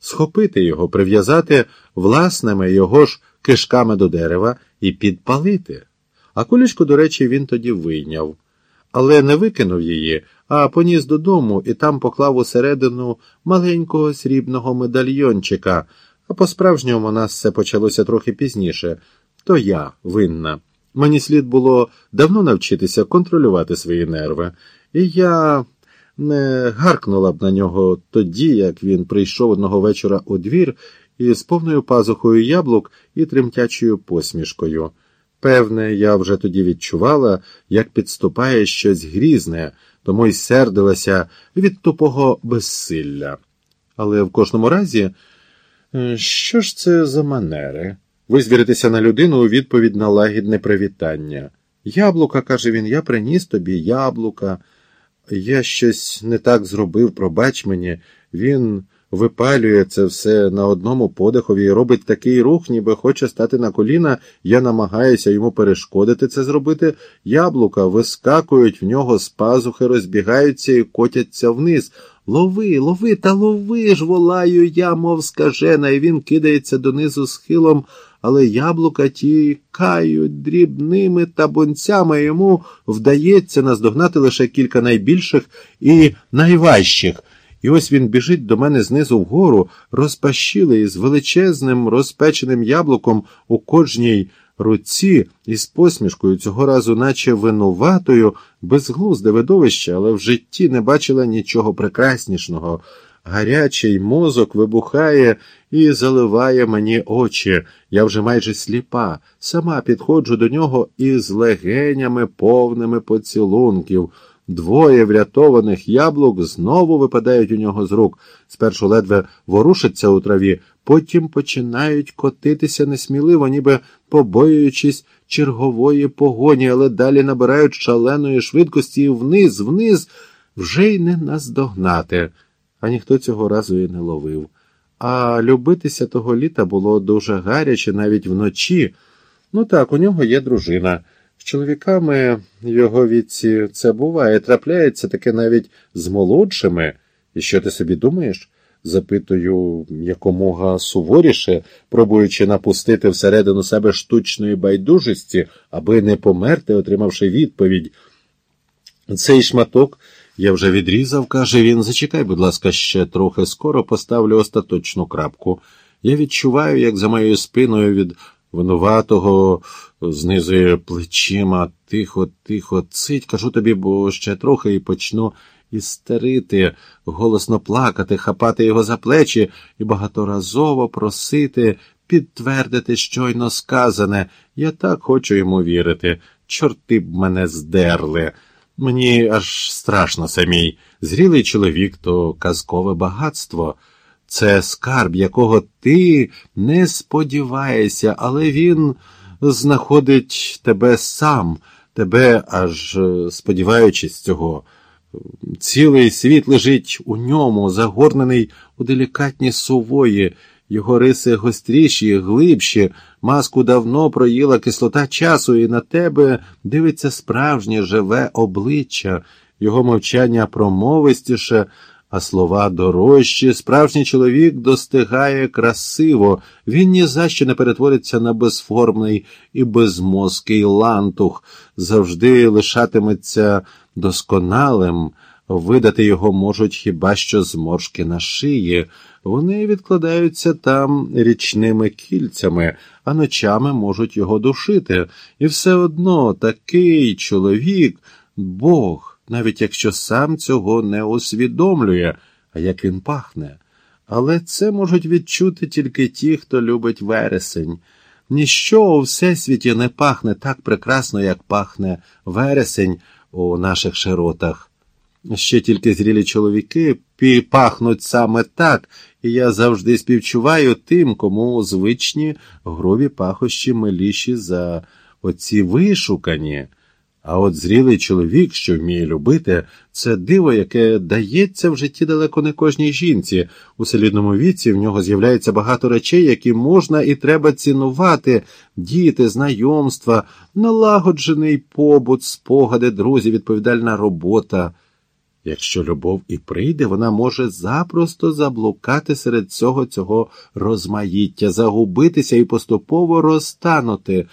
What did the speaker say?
схопити його, прив'язати власними його ж кишками до дерева і підпалити. А кулечку, до речі, він тоді вийняв, але не викинув її, а поніс додому і там поклав усередину маленького срібного медальйончика. А по-справжньому у нас все почалося трохи пізніше. То я винна. Мені слід було давно навчитися контролювати свої нерви, і я не гаркнула б на нього тоді, як він прийшов одного вечора у двір із повною пазухою яблук і тремтячою посмішкою. Певне, я вже тоді відчувала, як підступає щось грізне, тому й сердилася від тупого безсилля. Але в кожному разі, е, що ж це за манери? Визвіритися на людину у відповідь на лагідне привітання. Яблука, каже він, я приніс тобі яблука. Я щось не так зробив, пробач мені. Він випалює це все на одному подихові і робить такий рух, ніби хоче стати на коліна. Я намагаюся йому перешкодити це зробити. Яблука вискакують в нього з пазухи, розбігаються і котяться вниз. Лови, лови, та лови ж, волаю я, мов скажена, і він кидається донизу схилом, але яблука тікають дрібними табунцями. Йому вдається наздогнати лише кілька найбільших і найважчих. І ось він біжить до мене знизу вгору, розпашілий з величезним розпеченим яблуком у кожній руці із посмішкою, цього разу, наче винуватою, безглузде видовище, але в житті не бачила нічого прекраснішого. Гарячий мозок вибухає і заливає мені очі. Я вже майже сліпа, сама підходжу до нього із легенями повними поцілунків. Двоє врятованих яблук знову випадають у нього з рук. Спершу ледве ворушаться у траві, потім починають котитися несміливо, ніби побоюючись чергової погоні, але далі набирають шаленої швидкості і вниз, вниз вже й не наздогнати. А ніхто цього разу і не ловив. А любитися того літа було дуже гаряче навіть вночі. Ну так, у нього є дружина. З чоловіками його віці це буває, трапляється таке навіть з молодшими. І що ти собі думаєш? запитую якомога суворіше, пробуючи напустити всередину себе штучної байдужості, аби не померти, отримавши відповідь. Цей шматок я вже відрізав, каже він. Зачекай, будь ласка, ще трохи скоро поставлю остаточну крапку. Я відчуваю, як за моєю спиною від винуватого знизує плечима. Тихо, тихо, цить, кажу тобі, бо ще трохи і почну істерити, голосно плакати, хапати його за плечі і багаторазово просити підтвердити щойно сказане. Я так хочу йому вірити. Чорти б мене здерли. Мені аж страшно самій. Зрілий чоловік то казкове багатство. Це скарб, якого ти не сподіваєшся, але він знаходить тебе сам, тебе аж сподіваючись цього. Цілий світ лежить у ньому, загорнений у делікатні сувої, його риси гостріші, глибші, маску давно проїла кислота часу, і на тебе дивиться справжнє живе обличчя, його мовчання промовистіше, а слова дорожчі. Справжній чоловік достигає красиво, він ні за що не перетвориться на безформний і безмозкий лантух, завжди лишатиметься досконалим. Видати його можуть хіба що зморшки на шиї. Вони відкладаються там річними кільцями, а ночами можуть його душити. І все одно такий чоловік, Бог, навіть якщо сам цього не усвідомлює, а як він пахне. Але це можуть відчути тільки ті, хто любить вересень. Ніщо у всесвіті не пахне так прекрасно, як пахне вересень у наших широтах. Ще тільки зрілі чоловіки пахнуть саме так, і я завжди співчуваю тим, кому звичні грові пахощі миліші за оці вишукані. А от зрілий чоловік, що вміє любити, це диво, яке дається в житті далеко не кожній жінці. У солідному віці в нього з'являється багато речей, які можна і треба цінувати, діти, знайомства, налагоджений побут, спогади, друзі, відповідальна робота. Якщо любов і прийде, вона може запросто заблукати серед цього цього розмаїття, загубитися і поступово розтанути,